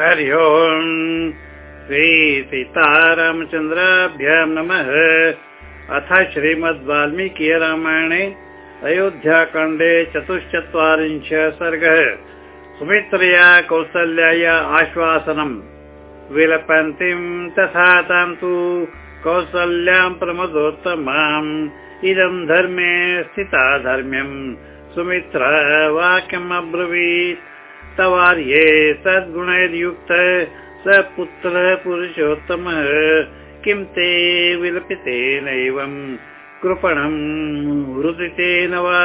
हरि ओम्। श्री सीतारामचन्द्राभ्यां नमः। अथ श्रीमद् वाल्मीकि रामायणे अयोध्याकाण्डे चतुश्चत्वारिंश सर्गः सुमित्रया कौसल्याय आश्वासनम्। विलपन्तीं तथा तां तु कौसल्यां प्रमदोत्तमाम्। इदं धर्मे स्थिता धर्म्यम् सुमित्र वाक्यम् अब्रवीत् तवार्ये सद्गुणैर्युक्त स पुत्रः पुरुषोत्तमः किं ते विलपितेनैवम् कृपणम् रुदितेन वा?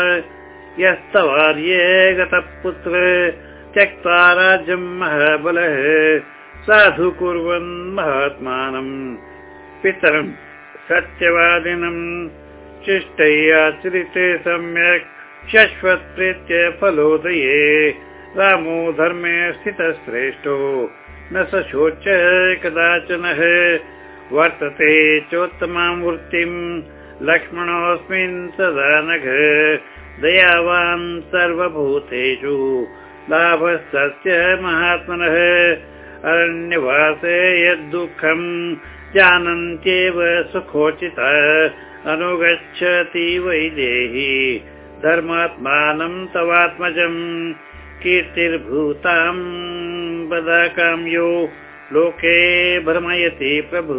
यस्तवार्ये गतः पुत्र त्यक्त्वा राज्यम् महाबलः साधु कुर्वन् महात्मानम् पितरम् सत्यवादिनम् शिष्टैयाचरिते सम्यक् शश्वत्प्रीत्य फलोदये रामो धर्मे स्थितश्रेष्ठो। न स शोच कदाचनः वर्तते चोत्तमां वृत्तिम् लक्ष्मणोऽस्मिन् सदा नघ दयावान् सर्वभूतेषु। लाभस्तस्य महात्मनः अरण्यवासे यद्दुःखम् जानन्त्येव सुखोचित। अनुगच्छति वैदेही धर्मात्मानं तवात्मजम् कीर्तिर्भूताम् बदाकाम्यो लोके भ्रमयति प्रभु।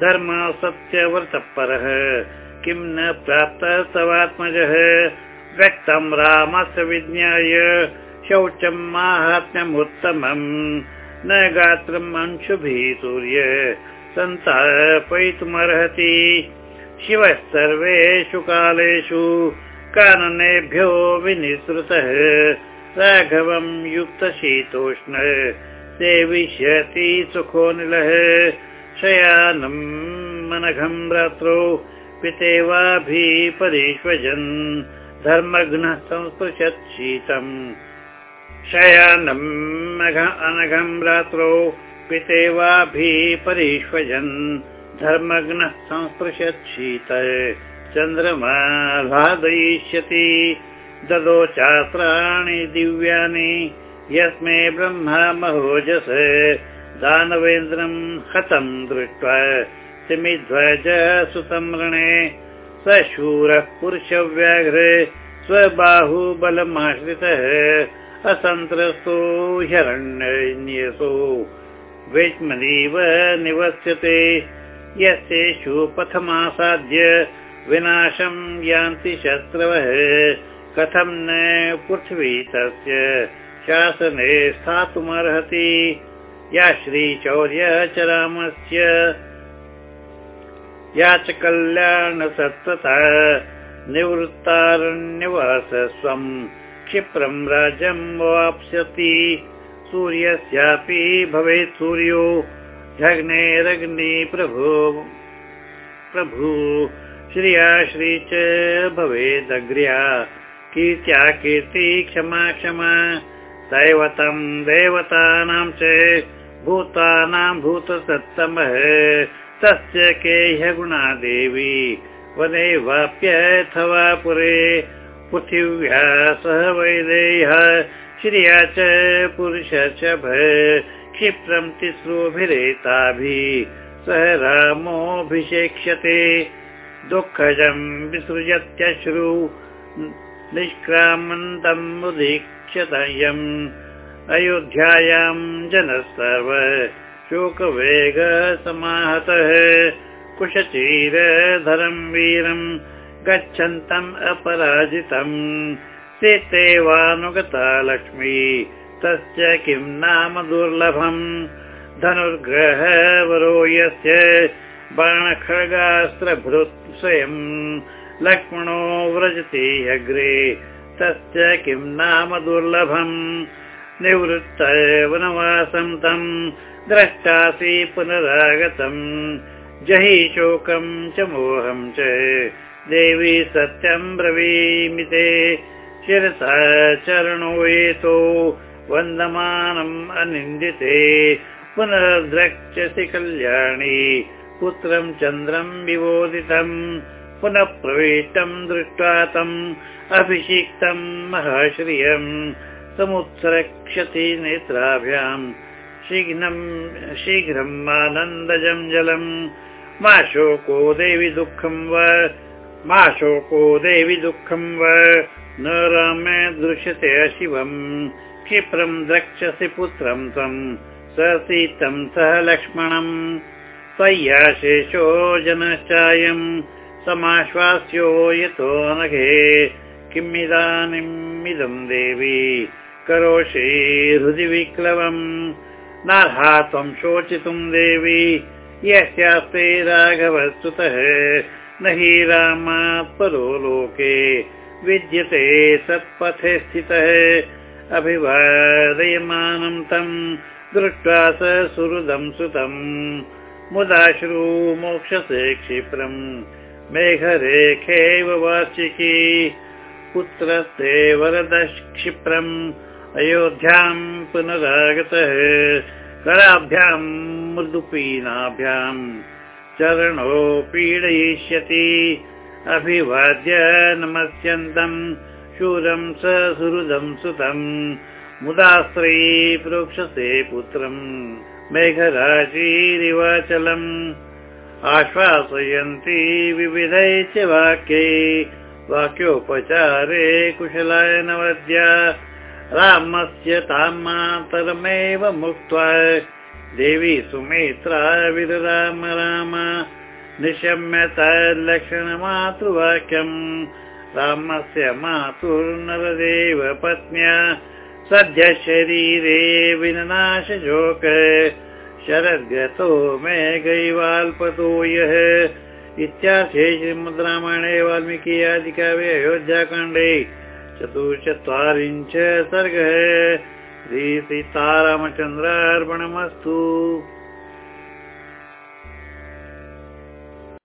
धर्म सत्यव्रतपरः। किं न प्राप्त तवात्मजः? व्यक्तं रामस्य विज्ञाय शौचम् माहात्म्यमुत्तमम्। न गात्रम् अंशुभिः सूर्य सन्तापयितुमर्हति। शिवः सर्वेषु कालेषु काननेभ्यो विनिसृतः राघवम् युक्तशीतोष्ण सेविष्यति सुखोऽनिलः शयानम् मनघम् रात्रौ पितेवाभिः परिष्वजन् धर्मघ्नः संस्पृशत् शीतम् शयानम् अनघम् रात्रौ पितेवाभिः परिष्वजन् धर्मघ्नः संस्पृशत् शीत। चन्द्रमा भादयिष्यति ददो चास्त्राणि दिव्यानि यस्मै ब्रह्मा महोजस। दानवेन्द्रम् हतम् दृष्ट्वा सिमिध्वज सुसंरणे स शूरः पुरुषव्याघ्र स्वबाहुबलमाश्रितः। असन्त्रस्तो ह्यरण्यसो वैष्मनीव निवस्यते। यस्येषु पथमासाद्य विनाशम् यान्ति शत्रवः कथं न पृथ्वी तस्य शासने स्थातुमर्हति? या श्रीचौर्य च रामस्य। या च कल्याणसत्त्वता निवृत्तारण्यवास स्वम् क्षिप्रम् राज्यम् वाप्स्यति। सूर्यस्यापि भवेत् सूर्यो। झग्नेरग्नि प्रभु प्रभु श्रिया श्री च भवेदग्र्या कीर्त्या कीर्ति क्षमा क्षमा दैवतम् देवतानां च भूतानां भूतसत्तमः तस्य के ह्यगुणा देवी वने वाप्यथवा पुरे पृथिव्या सह वैदेह्य श्रिया च पुरुष च क्षिप्रम् तिस्रोभिरेताभिः सह रामोऽभिषेक्ष्यते दुःखजम् विसृजत्यश्रु निष्क्रामन्तम् उदीक्षतयम् अयोध्यायाम् जनः सर्व शोकवेग समाहतः। कुशचीरधरम् वीरम् गच्छन्तम् अपराजितम्। सीतेवानुगता लक्ष्मी तस्य किम् नाम दुर्लभम्? धनुर्ग्रह वरो यस्य बाणखड्गास्त्रभृत् स्वयम् लक्ष्मणो व्रजति अग्रे तस्य किं नाम दुर्लभम्? निवृत्त वनवासं तम् द्रष्टासि पुनरागतम्। जहि शोकम् च मोहम् च देवी सत्यम् ब्रवीमिते। शिरसा चरणो एतो वन्दमानम् अनिन्दिते। पुनर्द्रक्ष्यसि कल्याणी पुत्रम् चन्द्रम् विवोदितम् पुनः प्रविष्टम् दृष्ट्वा तम् अभिषिक्तम् महाश्रियम् समुत्सरक्षति नेत्राभ्याम् शीघ्रम् शीघ्रम् आनन्दजं जलम्। मा शोको देवि दुःखं वा मा शोको देवि दुःखं वा न रामे दृश्यते शिवम् क्षिप्रं द्रक्ष्यसि पुत्रं त्वं स सीतं सह लक्ष्मणम्। त्वय्याशेषो जनश्चायम् समाश्वास्यो यतो नघे। किमिदानीमिदं देवी करोषि हृदि विक्लवम् नार्हा त्वं शोचितुं देवी यस्यास्ते राघवस्तुतः। न हि रामात् परो लोके विद्यते सत्पथे स्थितः। अभिवादयमानं तं दृष्ट्वा स सुहृदं सुतम्। मुदाश्रु मोक्षसे क्षिप्रम् मेघरेखेव वार्षिकी पुत्रस्ते वरदः क्षिप्रम् अयोध्यां पुनरागतः। कराभ्यां मृदुपीनाभ्याम् चरणो पीडयिष्यति। अभिवाद्य नमस्यन्तम् शूरं स सुहृदं सुतम्। मुदास्त्री प्रोक्षसे पुत्रम्। मेघराशीरिवाचलम् आश्वासयन्ति विविधै च वाक्ये वाक्योपचारे कुशलाय नवद्या रामस्य तामातरमेव मुक्त्वा देवी सुमित्रा विरराम राम। निशम्य तल्लक्षणमातृवाक्यम् रामस्य मातुर्नरदेव पत्न्या सद्य शरीरे विननाशोक शरद्गतो मे गैवाल्पतो यः इत्यार्थे श्रीमद् रामायणे वाल्मीकि आदिकाव्ये अयोध्याकाण्डे चतुश्चत्वारिंश सर्गः श्रीसीतारामचन्द्रार्पणमस्तु